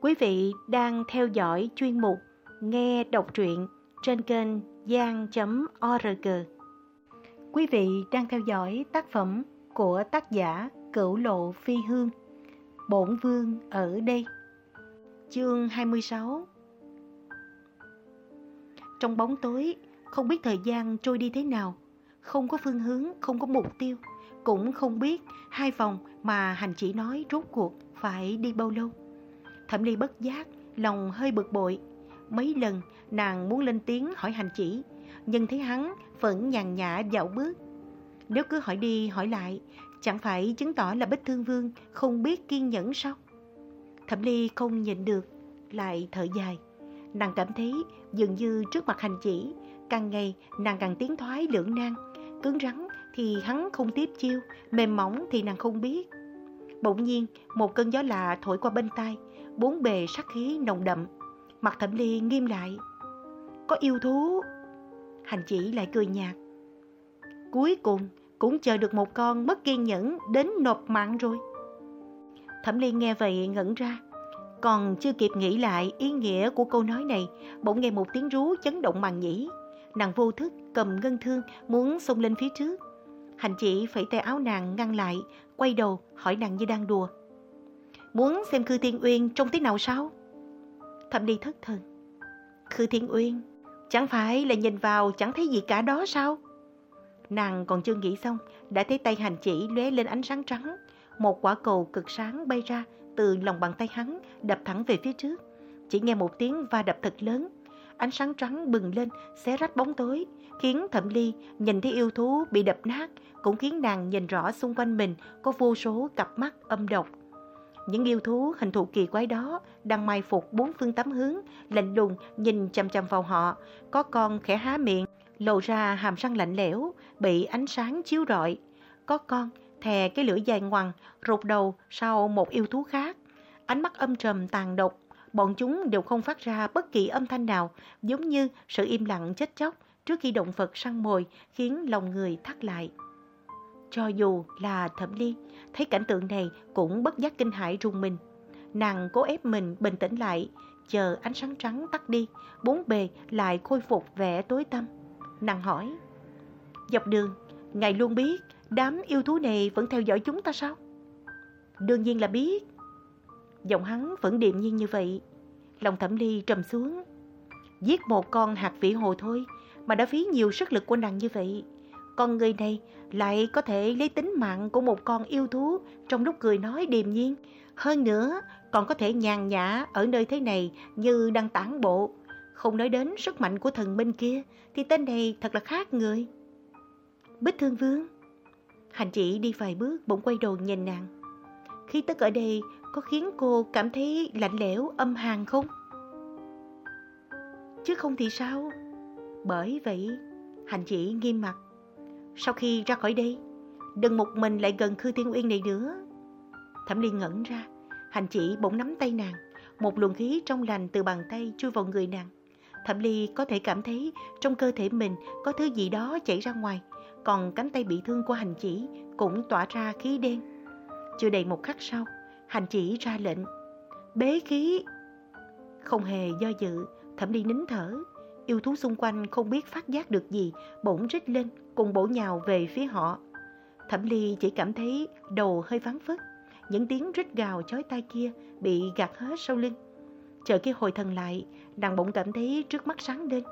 Quý vị đang theo dõi chuyên mục Nghe đọc truyện trên kênh gian.org. Quý vị đang theo dõi tác phẩm của tác giả Cửu Lộ Phi Hương, Bổn Vương ở đây. Chương 26 Trong bóng tối, không biết thời gian trôi đi thế nào, không có phương hướng, không có mục tiêu, cũng không biết hai vòng mà hành chỉ nói rốt cuộc phải đi bao lâu. Thẩm Ly bất giác, lòng hơi bực bội. Mấy lần nàng muốn lên tiếng hỏi hành chỉ, nhưng thấy hắn vẫn nhàn nhã dạo bước. Nếu cứ hỏi đi hỏi lại, chẳng phải chứng tỏ là Bích Thương Vương không biết kiên nhẫn sao? Thẩm Ly không nhịn được, lại thở dài. Nàng cảm thấy dường như trước mặt hành chỉ, càng ngày nàng càng tiến thoái lưỡng nan, cứng rắn thì hắn không tiếp chiêu, mềm mỏng thì nàng không biết. Bỗng nhiên, một cơn gió lạ thổi qua bên tai, bốn bề sát khí nồng đậm. Mặt thẩm ly nghiêm lại. Có yêu thú. Hành chỉ lại cười nhạt. Cuối cùng cũng chờ được một con mất kiên nhẫn đến nộp mạng rồi. Thẩm ly nghe vậy ngẩn ra. Còn chưa kịp nghĩ lại ý nghĩa của câu nói này, bỗng nghe một tiếng rú chấn động màng nhĩ. Nàng vô thức cầm ngân thương muốn xông lên phía trước. Hành chỉ phải tay áo nàng ngăn lại, quay đầu hỏi nàng như đang đùa. Muốn xem Khư Thiên Uyên trông thế nào sao? Thẩm Ly thất thần. Khư Thiên Uyên, chẳng phải là nhìn vào chẳng thấy gì cả đó sao? Nàng còn chưa nghĩ xong, đã thấy tay hành chỉ lóe lên ánh sáng trắng. Một quả cầu cực sáng bay ra từ lòng bàn tay hắn, đập thẳng về phía trước. Chỉ nghe một tiếng va đập thật lớn. Ánh sáng trắng bừng lên, xé rách bóng tối, khiến Thẩm Ly nhìn thấy yêu thú bị đập nát, cũng khiến nàng nhìn rõ xung quanh mình có vô số cặp mắt âm độc. Những yêu thú hình thù kỳ quái đó đang mai phục bốn phương tám hướng, lạnh lùng nhìn chằm chằm vào họ. Có con khẽ há miệng, lộ ra hàm răng lạnh lẽo, bị ánh sáng chiếu rọi. Có con thè cái lưỡi dài ngoằn, rụt đầu sau một yêu thú khác. Ánh mắt âm trầm tàn độc, bọn chúng đều không phát ra bất kỳ âm thanh nào, giống như sự im lặng chết chóc trước khi động vật săn mồi khiến lòng người thắt lại. Cho dù là thẩm ly, thấy cảnh tượng này cũng bất giác kinh hãi rùng mình. Nàng cố ép mình bình tĩnh lại, chờ ánh sáng trắng tắt đi, bốn bề lại khôi phục vẻ tối tăm. Nàng hỏi, dọc đường, ngài luôn biết đám yêu thú này vẫn theo dõi chúng ta sao? Đương nhiên là biết. Giọng hắn vẫn điềm nhiên như vậy. Lòng thẩm ly trầm xuống. Giết một con hạt vĩ hồ thôi mà đã phí nhiều sức lực của nàng như vậy. Con người này lại có thể lấy tính mạng của một con yêu thú trong lúc cười nói điềm nhiên. Hơn nữa, còn có thể nhàn nhã ở nơi thế này như đang tản bộ. Không nói đến sức mạnh của thần minh kia, thì tên này thật là khác người. Bích Thương Vương Hành chỉ đi vài bước bỗng quay đầu nhìn nàng. Khi tức ở đây có khiến cô cảm thấy lạnh lẽo, âm hàn không? Chứ không thì sao? Bởi vậy, hành chỉ nghiêm mặt. Sau khi ra khỏi đây, đừng một mình lại gần Khư Thiên Uyên này nữa. Thẩm Liên ngẩn ra, hành chỉ bỗng nắm tay nàng, một luồng khí trong lành từ bàn tay chui vào người nàng. Thẩm Ly có thể cảm thấy trong cơ thể mình có thứ gì đó chảy ra ngoài, còn cánh tay bị thương của hành chỉ cũng tỏa ra khí đen. Chưa đầy một khắc sau, hành chỉ ra lệnh. Bế khí! Không hề do dự, Thẩm Ly nín thở. Yêu thú xung quanh không biết phát giác được gì, bỗng rít lên, cùng bổ nhào về phía họ. Thẩm Ly chỉ cảm thấy đầu hơi vắng phất. Những tiếng rít gào chói tai kia bị gạt hết sau lưng. Chờ khi hồi thần lại, nàng bỗng cảm thấy trước mắt sáng lên.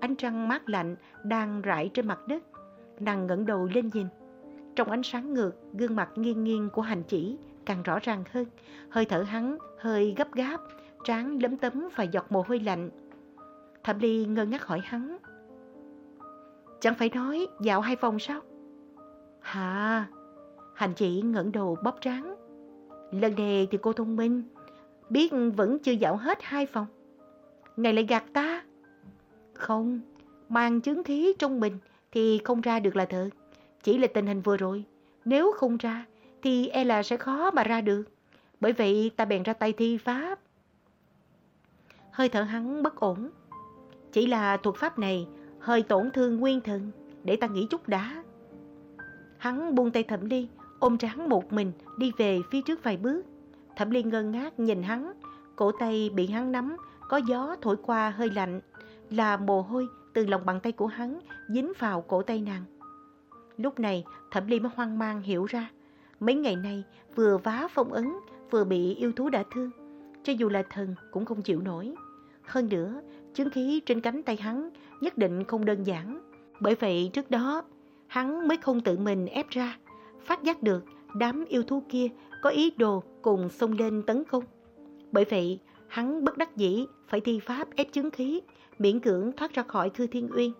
Ánh trăng mát lạnh đang rải trên mặt đất. Nàng ngẩng đầu lên nhìn. Trong ánh sáng ngược, gương mặt nghiêng nghiêng của hành chỉ càng rõ ràng hơn. Hơi thở hắn hơi gấp gáp, trán lấm tấm và giọt mồ hôi lạnh. Thẩm Ly ngơ ngác hỏi hắn. Chẳng phải nói dạo hai vòng sao? Hà, hành chỉ ngẩng đầu bóp tráng. Lần này thì cô thông minh, biết vẫn chưa dạo hết hai vòng. Ngày lại gạt ta. Không, mang chứng khí trong mình thì không ra được là thật. Chỉ là tình hình vừa rồi, nếu không ra thì e là sẽ khó mà ra được. Bởi vậy ta bèn ra tay thi pháp. Hơi thở hắn bất ổn. Chỉ là thuật pháp này hơi tổn thương nguyên thần, để ta nghĩ chút đã. Hắn buông tay Thẩm Ly, ôm tráng một mình đi về phía trước vài bước. Thẩm Ly ngơ ngác nhìn hắn, Cổ tay bị hắn nắm, có gió thổi qua hơi lạnh, là mồ hôi từ lòng bàn tay của hắn dính vào cổ tay nàng. Lúc này, Thẩm Ly mới hoang mang hiểu ra, mấy ngày nay vừa vá phong ấn, vừa bị yêu thú đả thương, cho dù là thần cũng không chịu nổi. Hơn nữa, chứng khí trên cánh tay hắn nhất định không đơn giản. Bởi vậy trước đó, hắn mới không tự mình ép ra, phát giác được đám yêu thú kia có ý đồ cùng xông lên tấn công. Bởi vậy, hắn bất đắc dĩ phải thi pháp ép chứng khí, miễn cưỡng thoát ra khỏi Thư Thiên Uyên.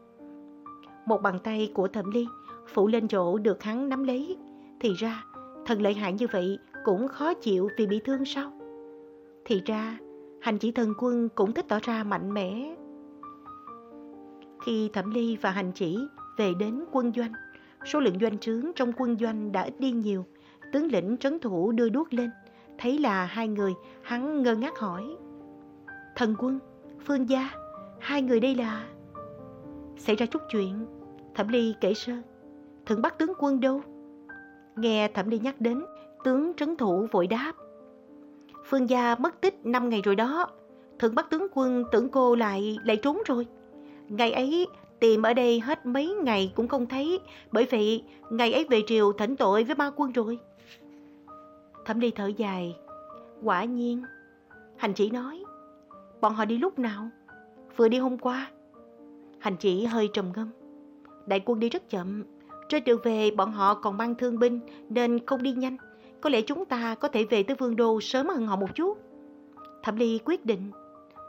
Một bàn tay của Thẩm Ly phủ lên chỗ được hắn nắm lấy. Thì ra, thần lợi hại như vậy cũng khó chịu vì bị thương sao? Thì ra, hành chỉ thần quân cũng thích tỏ ra mạnh mẽ. Khi Thẩm Ly và hành chỉ về đến quân doanh, số lượng doanh trướng trong quân doanh đã ít đi nhiều. Tướng lĩnh trấn thủ đưa đuốc lên, thấy là hai người, hắn ngơ ngác hỏi. Thần quân, Phương Gia, hai người đây là... Xảy ra chút chuyện, Thẩm Ly kể sơ. Thượng bắt tướng quân đâu? Nghe Thẩm Ly nhắc đến, tướng trấn thủ vội đáp. Phương gia mất tích 5 ngày rồi đó. Thượng Bắc tướng quân tưởng cô lại lại trốn rồi. Ngày ấy tìm ở đây hết mấy ngày cũng không thấy, bởi vậy ngày ấy về triều thỉnh tội với ba quân rồi. Thẩm đi thở dài, quả nhiên. Hành chỉ nói, bọn họ đi lúc nào? Vừa đi hôm qua. Hành chỉ hơi trầm ngâm. Đại quân đi rất chậm, trên đường về bọn họ còn mang thương binh nên không đi nhanh. Có lẽ chúng ta có thể về tới vương đô sớm hơn họ một chút. Thẩm Ly quyết định,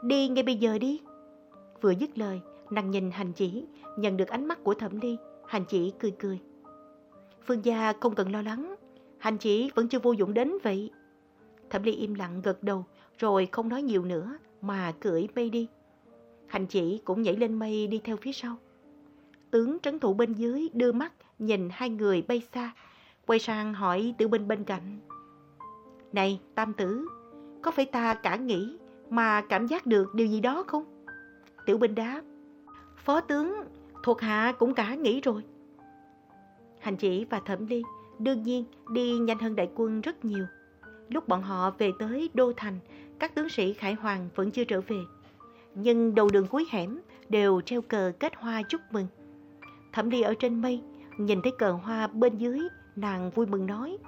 đi ngay bây giờ đi. Vừa dứt lời, nàng nhìn hành chỉ, nhận được ánh mắt của Thẩm Ly, hành chỉ cười cười. Phương gia không cần lo lắng, hành chỉ vẫn chưa vô dụng đến vậy. Thẩm Ly im lặng gật đầu, rồi không nói nhiều nữa mà cưỡi mây đi. Hành chỉ cũng nhảy lên mây đi theo phía sau. Tướng trấn thủ bên dưới đưa mắt nhìn hai người bay xa, quay sang hỏi tiểu binh bên cạnh. Này, tam tử, có phải ta cả nghĩ mà cảm giác được điều gì đó không? Tiểu binh đáp, phó tướng, thuộc hạ cũng cả nghĩ rồi. Hành chỉ và thẩm ly đương nhiên đi nhanh hơn đại quân rất nhiều. Lúc bọn họ về tới Đô Thành, các tướng sĩ Khải Hoàng vẫn chưa trở về. Nhưng đầu đường cuối hẻm đều treo cờ kết hoa chúc mừng. Thẩm ly ở trên mây, nhìn thấy cờ hoa bên dưới, nàng vui mừng nói.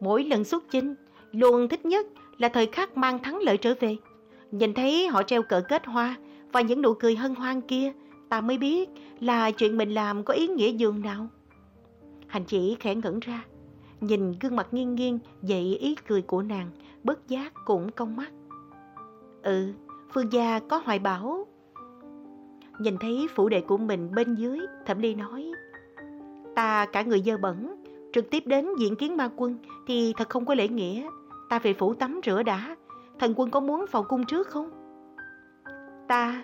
Mỗi lần xuất chinh, luôn thích nhất là thời khắc mang thắng lợi trở về. Nhìn thấy họ treo cờ kết hoa và những nụ cười hân hoan kia, ta mới biết là chuyện mình làm có ý nghĩa dường nào. Hành chỉ khẽ ngẩn ra, nhìn gương mặt nghiêng nghiêng dậy ý cười của nàng, bất giác cũng cong mắt. Ừ, Phương gia có hoài bảo. Nhìn thấy phủ đệ của mình bên dưới, Thẩm Ly nói, Ta cả người dơ bẩn, trực tiếp đến diện kiến ma quân thì thật không có lễ nghĩa. Ta về phủ tắm rửa đã, thần quân có muốn vào cung trước không? Ta...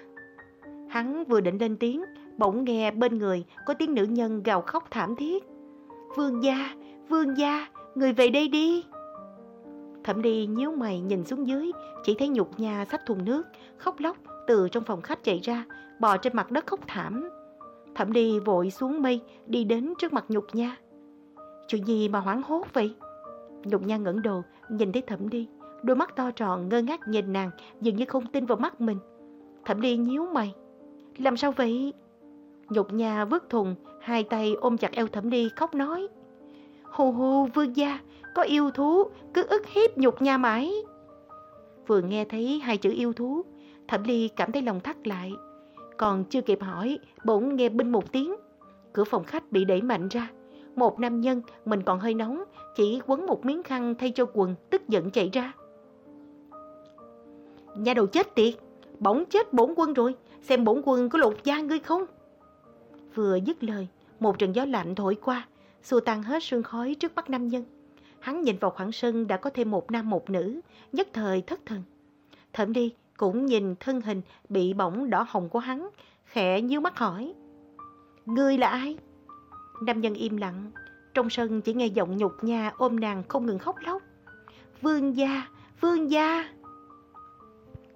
Hắn vừa định lên tiếng, bỗng nghe bên người có tiếng nữ nhân gào khóc thảm thiết. Vương gia, vương gia, người về đây đi. Thẩm đi nhíu mày nhìn xuống dưới, chỉ thấy nhục nha xách thùng nước, khóc lóc từ trong phòng khách chạy ra, bò trên mặt đất khóc thảm. Thẩm đi vội xuống mây, đi đến trước mặt nhục nha. Chuyện gì mà hoảng hốt vậy? Nhục nha ngẩng đầu, nhìn thấy thẩm đi. Đôi mắt to tròn ngơ ngác nhìn nàng, dường như không tin vào mắt mình. Thẩm đi nhíu mày. Làm sao vậy? Nhục nha vứt thùng, hai tay ôm chặt eo thẩm đi khóc nói. Hù hù vương gia, có yêu thú, cứ ức hiếp nhục nha mãi. Vừa nghe thấy hai chữ yêu thú, thẩm ly cảm thấy lòng thắt lại. Còn chưa kịp hỏi, bỗng nghe binh một tiếng. Cửa phòng khách bị đẩy mạnh ra. Một nam nhân, mình còn hơi nóng, chỉ quấn một miếng khăn thay cho quần, tức giận chạy ra. Nhà đầu chết tiệt, bỗng chết bổn quân rồi, xem bổn quân có lột da ngươi không? Vừa dứt lời, một trận gió lạnh thổi qua, xua tan hết sương khói trước mắt nam nhân. Hắn nhìn vào khoảng sân đã có thêm một nam một nữ, nhất thời thất thần. Thẩm đi, cũng nhìn thân hình bị bỏng đỏ hồng của hắn, khẽ nhíu mắt hỏi. Ngươi là ai? Nam nhân im lặng, trong sân chỉ nghe giọng nhục nha ôm nàng không ngừng khóc lóc. Vương gia, vương gia.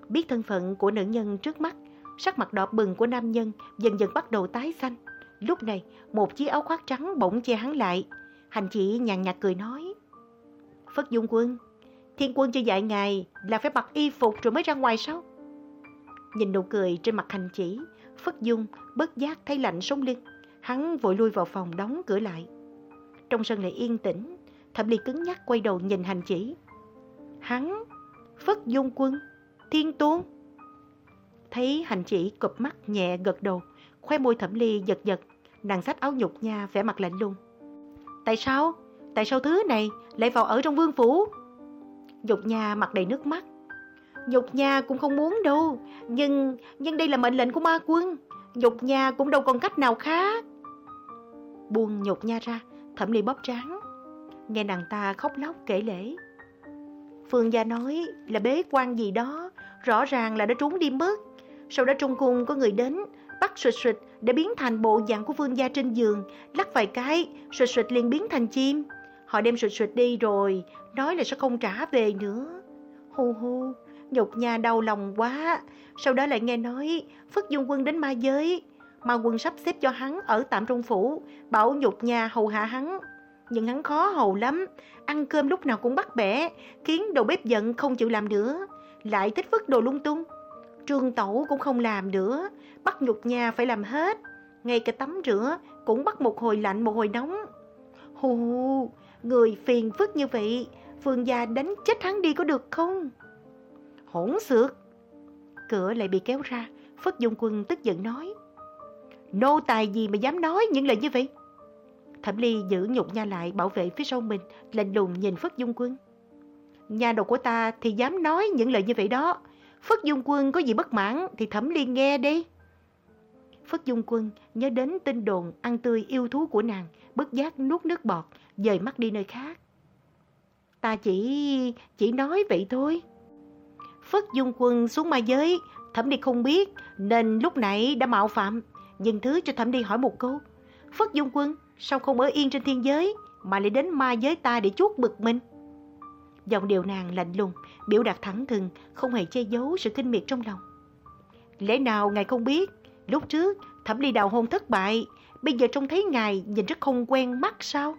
Biết thân phận của nữ nhân trước mắt, sắc mặt đỏ bừng của nam nhân dần dần bắt đầu tái xanh. Lúc này, một chiếc áo khoác trắng bỗng che hắn lại. Hành chỉ nhàn nhạt cười nói. Phất Dung Quân, Thiên quân cho dạy ngài là phải mặc y phục rồi mới ra ngoài sao? Nhìn nụ cười trên mặt hành chỉ, Phất Dung bất giác thấy lạnh sống lưng. Hắn vội lui vào phòng đóng cửa lại. Trong sân lại yên tĩnh, Thẩm Ly cứng nhắc quay đầu nhìn hành chỉ. Hắn, Phất Dung quân, Thiên Tuôn. Thấy hành chỉ cụp mắt nhẹ gật đầu, khoe môi Thẩm Ly giật giật, nàng sách áo nhục nha vẻ mặt lạnh lùng. Tại sao? Tại sao thứ này lại vào ở trong vương phủ? Nhục nha mặt đầy nước mắt. Nhục nha cũng không muốn đâu, nhưng nhưng đây là mệnh lệnh của ma quân. Nhục nha cũng đâu còn cách nào khác. Buông nhục nha ra, thẩm ly bóp tráng. Nghe nàng ta khóc lóc kể lễ. Phương gia nói là bế quan gì đó, rõ ràng là đã trốn đi mất. Sau đó trong cung có người đến, bắt sụt sụt để biến thành bộ dạng của vương gia trên giường, lắc vài cái, sụt sụt liền biến thành chim. Họ đem sụt sụt đi rồi, nói là sẽ không trả về nữa. Hu hu, nhục nhà đau lòng quá. Sau đó lại nghe nói Phất Dung Quân đến ma giới mà quân sắp xếp cho hắn ở tạm trong phủ, bảo nhục nhà hầu hạ hắn. Nhưng hắn khó hầu lắm, ăn cơm lúc nào cũng bắt bẻ, khiến đầu bếp giận không chịu làm nữa. Lại thích vứt đồ lung tung. Trương Tẩu cũng không làm nữa, bắt nhục nhà phải làm hết. Ngay cả tắm rửa cũng bắt một hồi lạnh một hồi nóng. Hù hù, người phiền phức như vậy, Phương gia đánh chết hắn đi có được không? Hỗn xược! Cửa lại bị kéo ra, Phất Dung Quân tức giận nói. Nô tài gì mà dám nói những lời như vậy? Thẩm Ly giữ nhục nha lại bảo vệ phía sau mình, lạnh lùng nhìn Phất Dung Quân. Nhà đầu của ta thì dám nói những lời như vậy đó. Phất Dung Quân có gì bất mãn thì Thẩm Ly nghe đi. Phất Dung Quân nhớ đến tin đồn ăn tươi yêu thú của nàng, bất giác nuốt nước bọt, dời mắt đi nơi khác. Ta chỉ... chỉ nói vậy thôi. Phất Dung Quân xuống ma giới, Thẩm ly không biết nên lúc nãy đã mạo phạm. Nhưng thứ cho Thẩm Đi hỏi một câu. Phất Dung Quân sao không ở yên trên thiên giới mà lại đến ma giới ta để chuốt bực mình? Giọng điều nàng lạnh lùng, biểu đạt thẳng thừng, không hề che giấu sự kinh miệt trong lòng. Lẽ nào ngài không biết, lúc trước Thẩm Ly đào hôn thất bại, bây giờ trông thấy ngài nhìn rất không quen mắt sao?